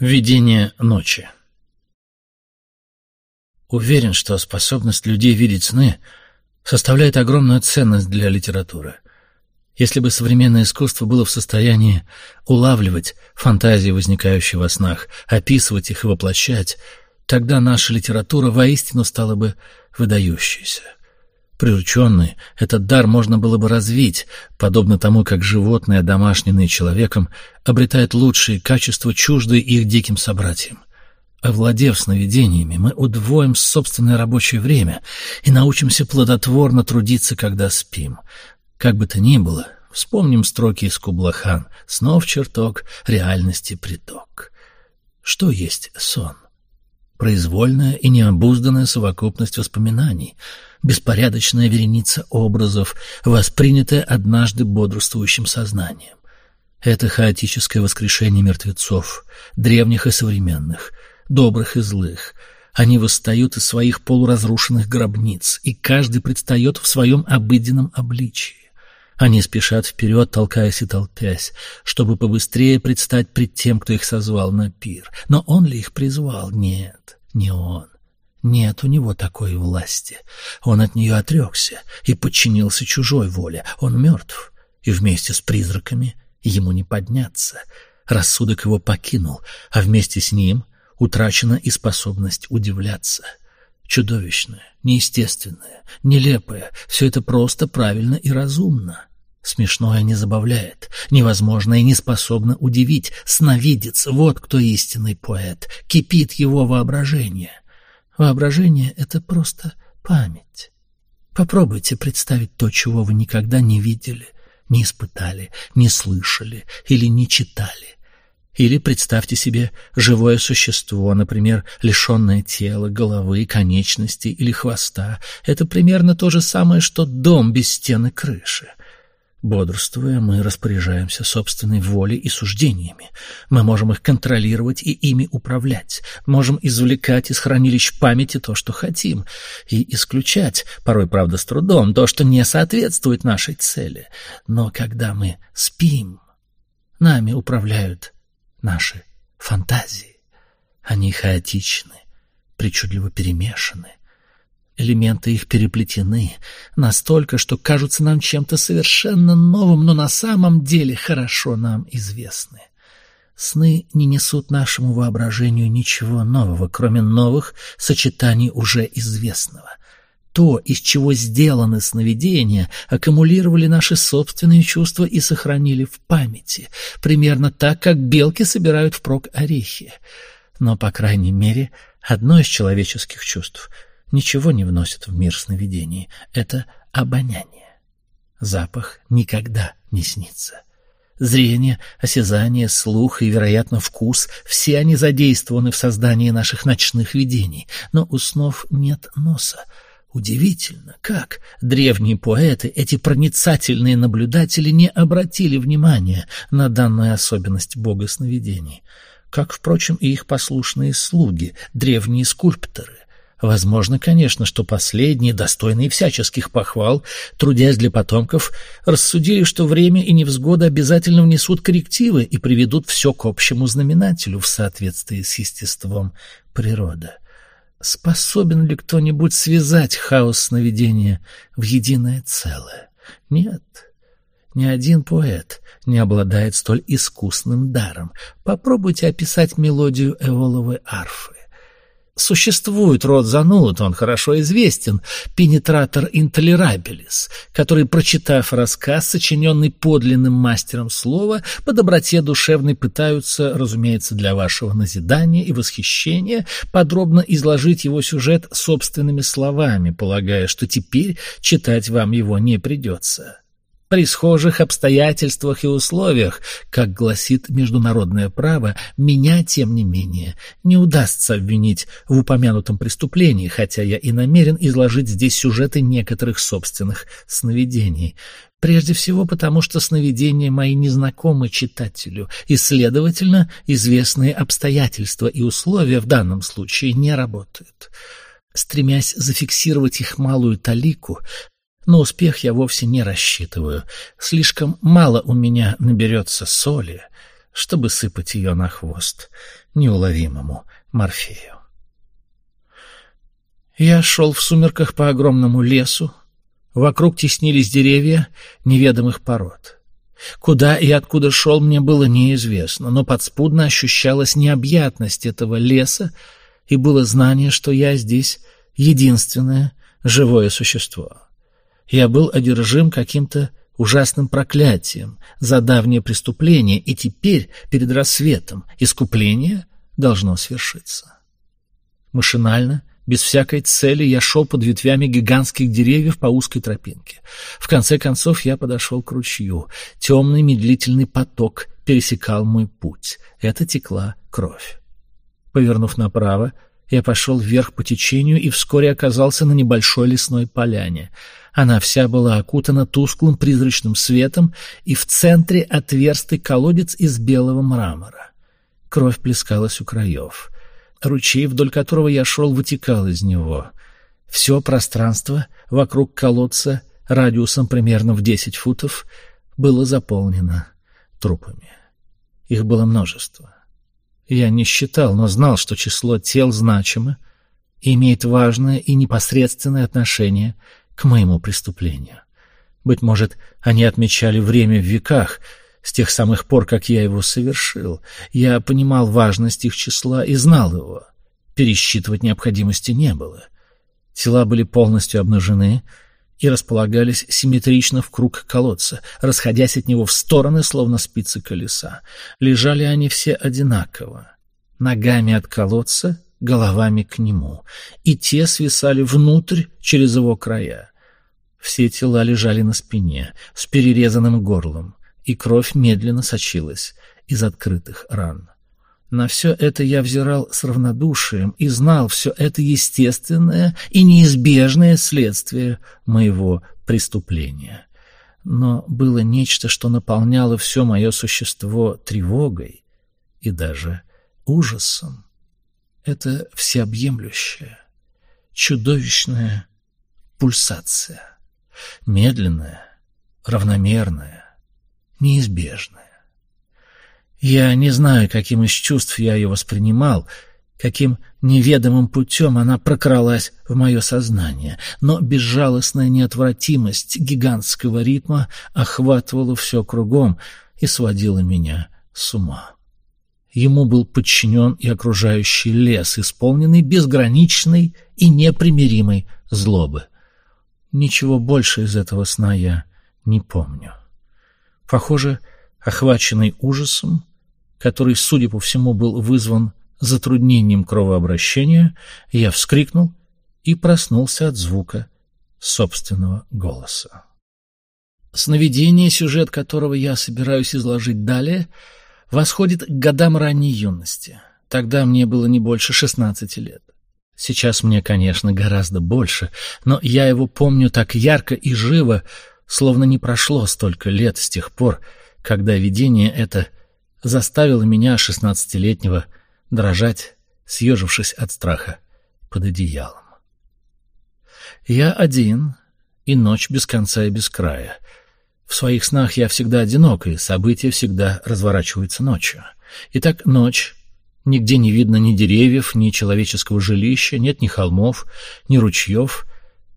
Видение ночи Уверен, что способность людей видеть сны составляет огромную ценность для литературы. Если бы современное искусство было в состоянии улавливать фантазии, возникающие во снах, описывать их и воплощать, тогда наша литература воистину стала бы выдающейся. Прирученный, этот дар можно было бы развить, подобно тому, как животные, одомашненные человеком, обретают лучшие качества, чуждые их диким собратьям. Овладев сновидениями, мы удвоим собственное рабочее время и научимся плодотворно трудиться, когда спим. Как бы то ни было, вспомним строки из Кублахан «Снов чертог, реальности приток». Что есть сон? Произвольная и необузданная совокупность воспоминаний — беспорядочная вереница образов, воспринятая однажды бодрствующим сознанием. Это хаотическое воскрешение мертвецов, древних и современных, добрых и злых. Они восстают из своих полуразрушенных гробниц, и каждый предстает в своем обыденном обличии. Они спешат вперед, толкаясь и толпясь, чтобы побыстрее предстать пред тем, кто их созвал на пир. Но он ли их призвал? Нет, не он. Нет у него такой власти. Он от нее отрекся и подчинился чужой воле. Он мертв, и вместе с призраками ему не подняться. Рассудок его покинул, а вместе с ним утрачена и способность удивляться. Чудовищное, неестественное, нелепое — все это просто правильно и разумно. Смешное не забавляет, невозможное не способно удивить. Сновидец — вот кто истинный поэт, кипит его воображение. Воображение — это просто память. Попробуйте представить то, чего вы никогда не видели, не испытали, не слышали или не читали. Или представьте себе живое существо, например, лишенное тела, головы, конечностей или хвоста. Это примерно то же самое, что дом без стены крыши. Бодрствуя, мы распоряжаемся собственной волей и суждениями. Мы можем их контролировать и ими управлять. Можем извлекать из хранилищ памяти то, что хотим, и исключать, порой, правда, с трудом, то, что не соответствует нашей цели. Но когда мы спим, нами управляют наши фантазии. Они хаотичны, причудливо перемешаны. Элементы их переплетены настолько, что кажутся нам чем-то совершенно новым, но на самом деле хорошо нам известны. Сны не несут нашему воображению ничего нового, кроме новых сочетаний уже известного. То, из чего сделаны сновидения, аккумулировали наши собственные чувства и сохранили в памяти, примерно так, как белки собирают впрок орехи. Но, по крайней мере, одно из человеческих чувств — ничего не вносит в мир сновидений. Это обоняние. Запах никогда не снится. Зрение, осязание, слух и, вероятно, вкус — все они задействованы в создании наших ночных видений, но у снов нет носа. Удивительно, как древние поэты, эти проницательные наблюдатели, не обратили внимания на данную особенность бога сновидений, как, впрочем, и их послушные слуги, древние скульпторы. Возможно, конечно, что последние, достойные всяческих похвал, трудясь для потомков, рассудили, что время и невзгоды обязательно внесут коррективы и приведут все к общему знаменателю в соответствии с естеством природы. Способен ли кто-нибудь связать хаос сновидения в единое целое? Нет. Ни один поэт не обладает столь искусным даром. Попробуйте описать мелодию эоловой арфы. Существует род зануд, он хорошо известен, пенетратор интолерабилис, который, прочитав рассказ, сочиненный подлинным мастером слова, по доброте душевной пытаются, разумеется, для вашего назидания и восхищения, подробно изложить его сюжет собственными словами, полагая, что теперь читать вам его не придется при схожих обстоятельствах и условиях, как гласит международное право, меня, тем не менее, не удастся обвинить в упомянутом преступлении, хотя я и намерен изложить здесь сюжеты некоторых собственных сновидений. Прежде всего потому, что сновидения мои незнакомы читателю, и, следовательно, известные обстоятельства и условия в данном случае не работают. Стремясь зафиксировать их малую талику, на успех я вовсе не рассчитываю. Слишком мало у меня наберется соли. чтобы сыпать ее на хвост неуловимому Морфею. Я шел в сумерках по огромному лесу. Вокруг теснились деревья неведомых пород. Куда и откуда шел, мне было неизвестно, но подспудно ощущалась необъятность этого леса, и было знание, что я здесь единственное живое существо. Я был одержим каким-то ужасным проклятием за давнее преступление, и теперь, перед рассветом, искупление должно свершиться. Машинально, без всякой цели, я шел под ветвями гигантских деревьев по узкой тропинке. В конце концов я подошел к ручью. Темный медлительный поток пересекал мой путь. Это текла кровь. Повернув направо, я пошел вверх по течению и вскоре оказался на небольшой лесной поляне. Она вся была окутана тусклым призрачным светом, и в центре отверстый колодец из белого мрамора. Кровь плескалась у краев. Ручей, вдоль которого я шел, вытекал из него. Все пространство вокруг колодца радиусом примерно в десять футов было заполнено трупами. Их было множество. Я не считал, но знал, что число тел значимо и имеет важное и непосредственное отношение к моему преступлению. Быть может, они отмечали время в веках, с тех самых пор, как я его совершил. Я понимал важность их числа и знал его. Пересчитывать необходимости не было. Тела были полностью обнажены и располагались симметрично в круг колодца, расходясь от него в стороны, словно спицы колеса. Лежали они все одинаково. Ногами от колодца, головами к нему, и те свисали внутрь через его края. Все тела лежали на спине, с перерезанным горлом, и кровь медленно сочилась из открытых ран. На все это я взирал с равнодушием и знал все это естественное и неизбежное следствие моего преступления. Но было нечто, что наполняло все мое существо тревогой и даже ужасом. Это всеобъемлющая, чудовищная пульсация медленное, равномерное, неизбежное. Я не знаю, каким из чувств я ее воспринимал, каким неведомым путем она прокралась в мое сознание, но безжалостная неотвратимость гигантского ритма охватывала все кругом и сводила меня с ума. Ему был подчинен и окружающий лес, исполненный безграничной и непримиримой злобы. Ничего больше из этого сна я не помню. Похоже, охваченный ужасом, который, судя по всему, был вызван затруднением кровообращения, я вскрикнул и проснулся от звука собственного голоса. Сновидение, сюжет которого я собираюсь изложить далее, восходит к годам ранней юности. Тогда мне было не больше шестнадцати лет. Сейчас мне, конечно, гораздо больше, но я его помню так ярко и живо, словно не прошло столько лет с тех пор, когда видение это заставило меня, шестнадцатилетнего, дрожать, съежившись от страха под одеялом. Я один, и ночь без конца и без края. В своих снах я всегда одинок, и события всегда разворачиваются ночью. Итак, ночь Нигде не видно ни деревьев, ни человеческого жилища, нет ни холмов, ни ручьев.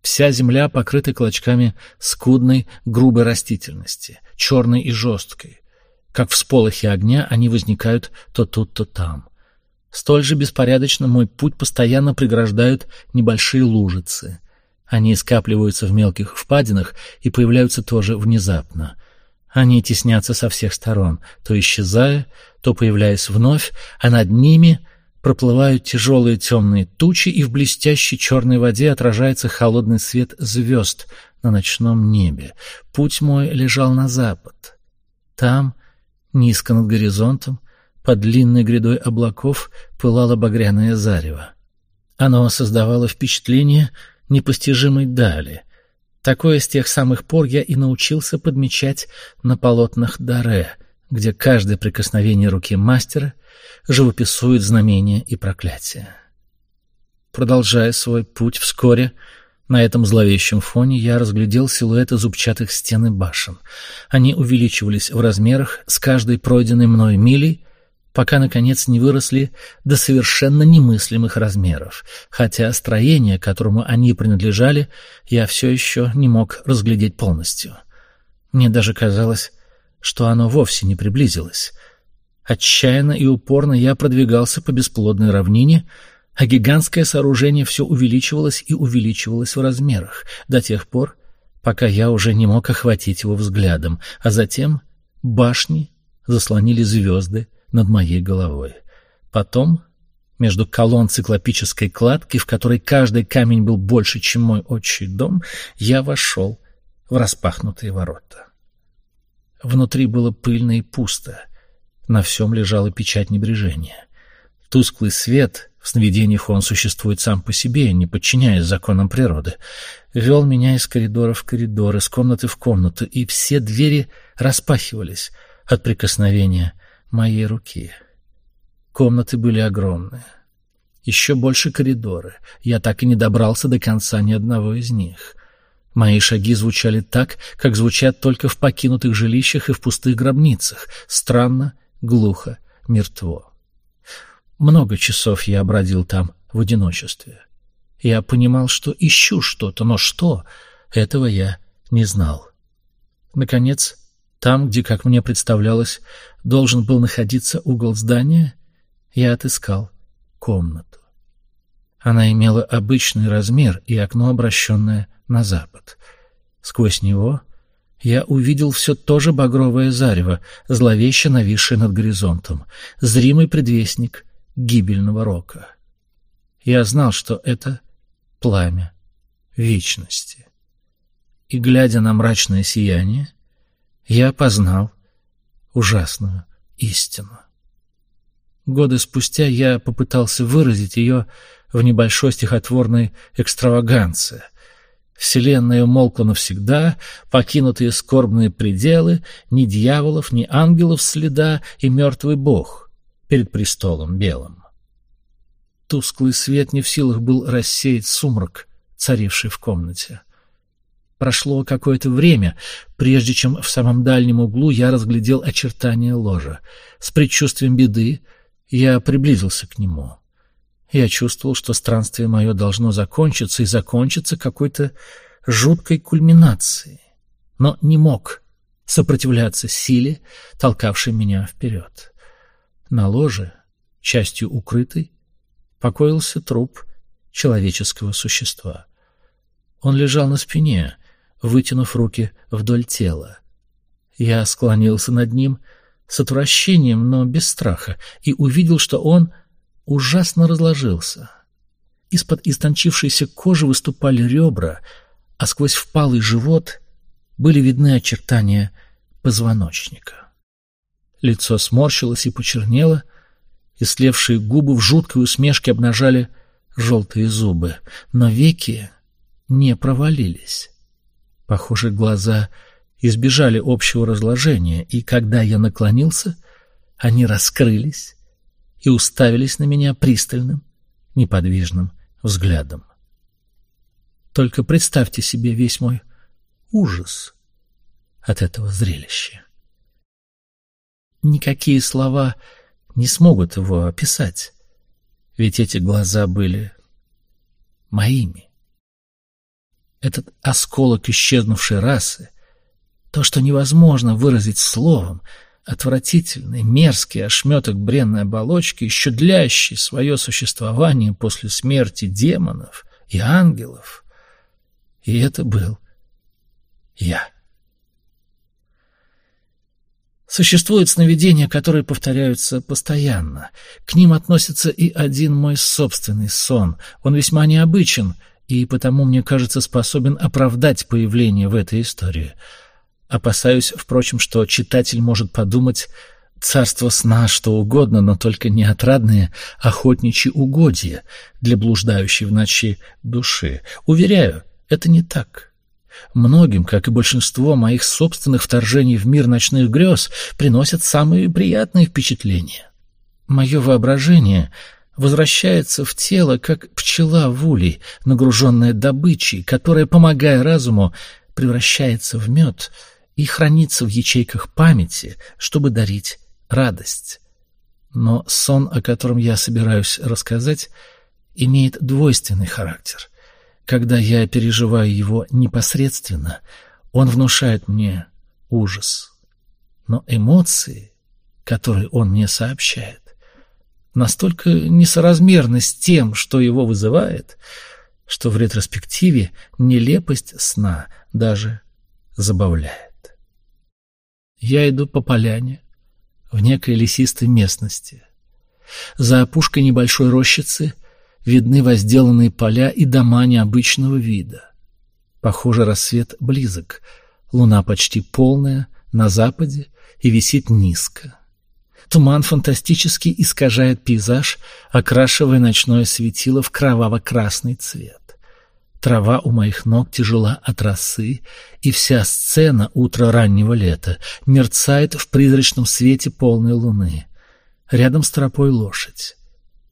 Вся земля покрыта клочками скудной, грубой растительности, черной и жесткой. Как всполохи огня они возникают то тут, то там. Столь же беспорядочно мой путь постоянно преграждают небольшие лужицы. Они скапливаются в мелких впадинах и появляются тоже внезапно — они теснятся со всех сторон, то исчезая, то появляясь вновь, а над ними проплывают тяжелые темные тучи, и в блестящей черной воде отражается холодный свет звезд на ночном небе. Путь мой лежал на запад. Там, низко над горизонтом, под длинной грядой облаков пылало багряное зарево. Оно создавало впечатление непостижимой дали — Такое с тех самых пор я и научился подмечать на полотнах Даре, где каждое прикосновение руки мастера живописует знамения и проклятия. Продолжая свой путь вскоре, На этом зловещем фоне я разглядел силуэты зубчатых стен и башен. Они увеличивались в размерах с каждой пройденной мной милей, пока, наконец, не выросли до совершенно немыслимых размеров, хотя строение, которому они принадлежали, я все еще не мог разглядеть полностью. Мне даже казалось, что оно вовсе не приблизилось. Отчаянно и упорно я продвигался по бесплодной равнине, а гигантское сооружение все увеличивалось и увеличивалось в размерах, до тех пор, пока я уже не мог охватить его взглядом, а затем башни заслонили звезды над моей головой. Потом, между колонн циклопической кладки, в которой каждый камень был больше, чем мой отчий дом, я вошел в распахнутые ворота. Внутри было пыльно и пусто, на всем лежала печать небрежения. Тусклый свет, в сновидениях он существует сам по себе, не подчиняясь законам природы, вел меня из коридора в коридор, из комнаты в комнату, и все двери распахивались от прикосновения моей руки. Комнаты были огромные. Еще больше коридоры. Я так и не добрался до конца ни одного из них. Мои шаги звучали так, как звучат только в покинутых жилищах и в пустых гробницах. Странно, глухо, мертво. Много часов я бродил там в одиночестве. Я понимал, что ищу что-то, но что, этого я не знал. Наконец, там, где, как мне представлялось, должен был находиться угол здания, я отыскал комнату. Она имела обычный размер и окно, обращенное на запад. Сквозь него я увидел все то же багровое зарево, зловеще нависшее над горизонтом, зримый предвестник гибельного рока. Я знал, что это пламя вечности. И, глядя на мрачное сияние, я познал ужасную истину. Годы спустя я попытался выразить ее в небольшой стихотворной экстраваганции. Вселенная умолкла навсегда, покинутые скорбные пределы, ни дьяволов, ни ангелов следа и мертвый бог — перед престолом белым. Тусклый свет не в силах был рассеять сумрак, царивший в комнате. Прошло какое-то время, прежде чем в самом дальнем углу я разглядел очертания ложа. С предчувствием беды я приблизился к нему. Я чувствовал, что странствие мое должно закончиться и закончиться какой-то жуткой кульминацией, но не мог сопротивляться силе, толкавшей меня вперед. На ложе, частью укрытый, покоился труп человеческого существа. Он лежал на спине, вытянув руки вдоль тела. Я склонился над ним с отвращением, но без страха, и увидел, что он ужасно разложился. Из-под истончившейся кожи выступали ребра, а сквозь впалый живот были видны очертания позвоночника. Лицо сморщилось и почернело, и слевшие губы в жуткой усмешке обнажали желтые зубы, но веки не провалились. Похоже, глаза избежали общего разложения, и когда я наклонился, они раскрылись и уставились на меня пристальным, неподвижным взглядом. Только представьте себе весь мой ужас от этого зрелища. Никакие слова не смогут его описать, ведь эти глаза были моими. Этот осколок исчезнувшей расы, то, что невозможно выразить словом, отвратительный, мерзкий ошметок бренной оболочки, еще длящий свое существование после смерти демонов и ангелов. И это был я. Существуют сновидения, которые повторяются постоянно. К ним относится и один мой собственный сон. Он весьма необычен, и потому, мне кажется, способен оправдать появление в этой истории. Опасаюсь, впрочем, что читатель может подумать царство сна что угодно, но только не отрадные охотничьи угодья для блуждающей в ночи души. Уверяю, это не так. Многим, как и большинство моих собственных вторжений в мир ночных грез, приносят самые приятные впечатления. Мое воображение возвращается в тело, как пчела в улей, нагруженная добычей, которая, помогая разуму, превращается в мед и хранится в ячейках памяти, чтобы дарить радость. Но сон, о котором я собираюсь рассказать, имеет двойственный характер. Когда я переживаю его непосредственно, он внушает мне ужас. Но эмоции, которые он мне сообщает, настолько несоразмерны с тем, что его вызывает, что в ретроспективе нелепость сна даже забавляет. Я иду по поляне в некой лесистой местности. За опушкой небольшой рощицы видны возделанные поля и дома необычного вида. Похоже, рассвет близок, луна почти полная, на западе и висит низко. Туман фантастически искажает пейзаж, окрашивая ночное светило в кроваво-красный цвет. Трава у моих ног тяжела от росы, и вся сцена утра раннего лета мерцает в призрачном свете полной луны. Рядом с тропой лошадь.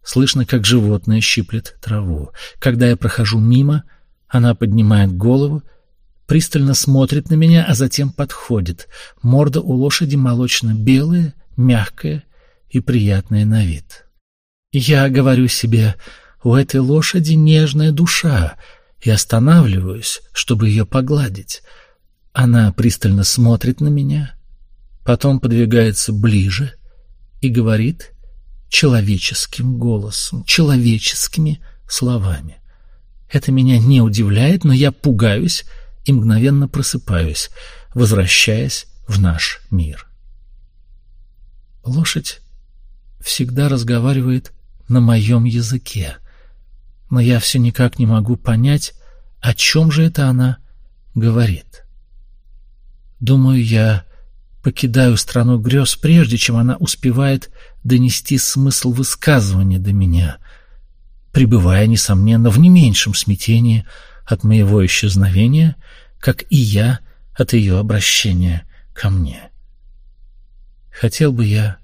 Слышно, как животное щиплет траву. Когда я прохожу мимо, она поднимает голову, пристально смотрит на меня, а затем подходит. Морда у лошади молочно-белая, мягкая и приятная на вид. Я говорю себе, у этой лошади нежная душа, и останавливаюсь, чтобы ее погладить. Она пристально смотрит на меня, потом подвигается ближе и говорит человеческим голосом, человеческими словами. Это меня не удивляет, но я пугаюсь и мгновенно просыпаюсь, возвращаясь в наш мир. Лошадь всегда разговаривает на моем языке, но я все никак не могу понять, о чем же это она говорит. Думаю, я покидаю страну грез, прежде чем она успевает донести смысл высказывания до меня, пребывая, несомненно, в не меньшем смятении от моего исчезновения, как и я от ее обращения ко мне. Хотел бы я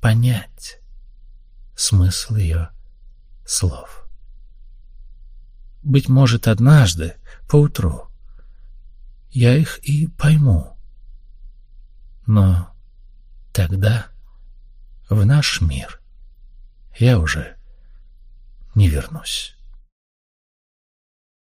понять смысл ее слов. Быть может, однажды, поутру, я их и пойму. Но тогда в наш мир я уже не вернусь.